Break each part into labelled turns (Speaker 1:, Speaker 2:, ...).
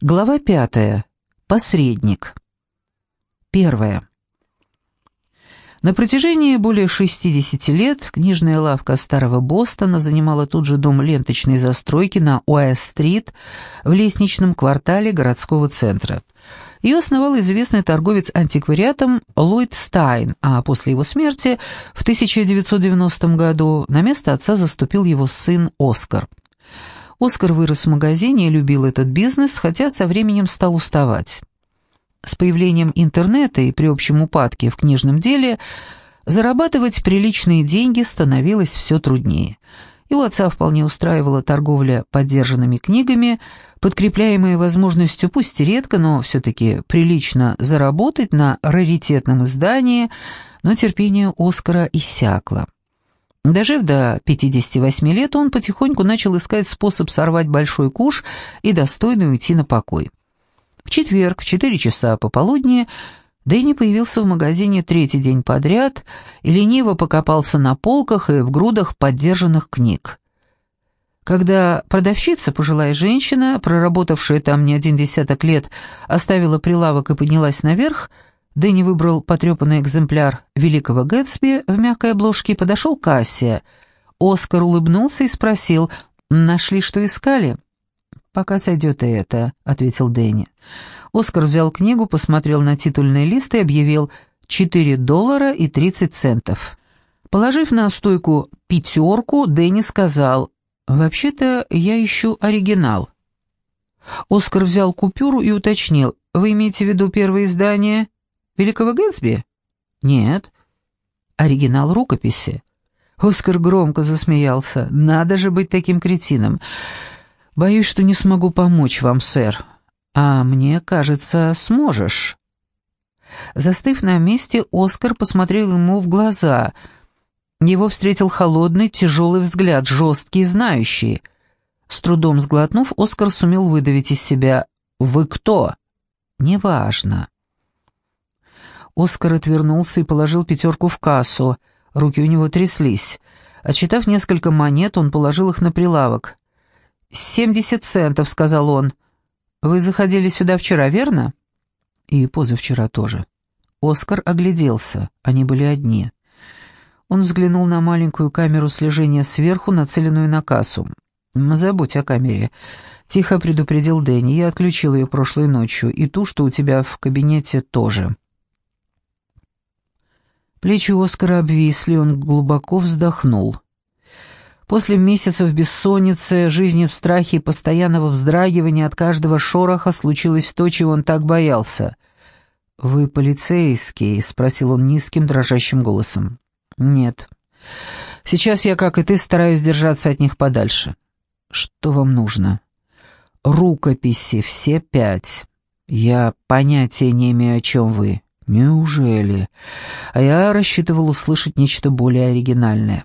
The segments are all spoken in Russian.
Speaker 1: Глава пятая. Посредник. Первое. На протяжении более 60 лет книжная лавка Старого Бостона занимала тут же дом ленточной застройки на Уэст-стрит в лестничном квартале городского центра. Ее основал известный торговец антиквариатом Ллойд Стайн, а после его смерти в 1990 году на место отца заступил его сын Оскар. Оскар вырос в магазине и любил этот бизнес, хотя со временем стал уставать. С появлением интернета и при общем упадке в книжном деле зарабатывать приличные деньги становилось все труднее. Его отца вполне устраивала торговля подержанными книгами, подкрепляемая возможностью, пусть и редко, но все-таки прилично заработать на раритетном издании, но терпение Оскара иссякло. Дожив до 58 лет, он потихоньку начал искать способ сорвать большой куш и достойно уйти на покой. В четверг в 4 часа пополудни Дэнни появился в магазине третий день подряд и лениво покопался на полках и в грудах поддержанных книг. Когда продавщица, пожилая женщина, проработавшая там не один десяток лет, оставила прилавок и поднялась наверх, Дэнни выбрал потрепанный экземпляр «Великого Гэтсби» в мягкой обложке и подошел к кассе. Оскар улыбнулся и спросил, «Нашли, что искали?» «Пока сойдет и это», — ответил Дэнни. Оскар взял книгу, посмотрел на титульный лист и объявил «4 доллара и 30 центов». Положив на стойку пятерку, Дэнни сказал, «Вообще-то я ищу оригинал». Оскар взял купюру и уточнил, «Вы имеете в виду первое издание?» Великого Гэтсби? Нет. Оригинал рукописи. Оскар громко засмеялся. Надо же быть таким кретином. Боюсь, что не смогу помочь вам, сэр. А мне кажется, сможешь. Застыв на месте, Оскар посмотрел ему в глаза. Его встретил холодный, тяжелый взгляд, жесткий знающий. С трудом сглотнув, Оскар сумел выдавить из себя «Вы кто?» «Неважно». Оскар отвернулся и положил пятерку в кассу. Руки у него тряслись. Отчитав несколько монет, он положил их на прилавок. «Семьдесят центов», — сказал он. «Вы заходили сюда вчера, верно?» «И позавчера тоже». Оскар огляделся. Они были одни. Он взглянул на маленькую камеру слежения сверху, нацеленную на кассу. «Забудь о камере», — тихо предупредил Дэнни. «Я отключил ее прошлой ночью, и ту, что у тебя в кабинете, тоже». Плечи Оскара обвисли, он глубоко вздохнул. После месяцев бессонницы, жизни в страхе и постоянного вздрагивания от каждого шороха случилось то, чего он так боялся. «Вы полицейский?» — спросил он низким, дрожащим голосом. «Нет. Сейчас я, как и ты, стараюсь держаться от них подальше. Что вам нужно?» «Рукописи, все пять. Я понятия не имею, о чем вы». «Неужели? А я рассчитывал услышать нечто более оригинальное».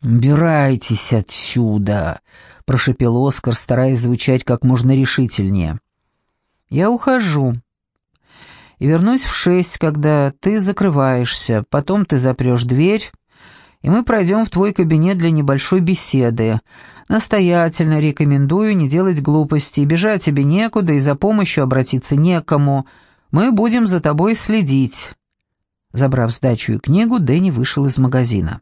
Speaker 1: «Убирайтесь отсюда!» — прошепел Оскар, стараясь звучать как можно решительнее. «Я ухожу. И вернусь в шесть, когда ты закрываешься, потом ты запрешь дверь, и мы пройдем в твой кабинет для небольшой беседы. Настоятельно рекомендую не делать глупостей, бежать тебе некуда и за помощью обратиться некому». Мы будем за тобой следить». Забрав сдачу и книгу, Дэнни вышел из магазина.